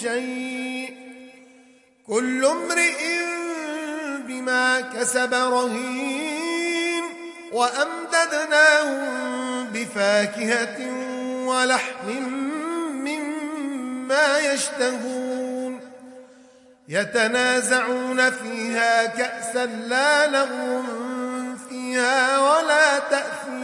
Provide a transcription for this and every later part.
شيء. كل امرئ بما كسب رهين. وأمددناهم بفاكهة ولحم مما يشتهون. يتنازعون فيها كأسا لا لغو فيها ولا تأثيم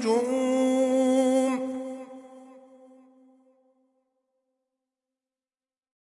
وجوه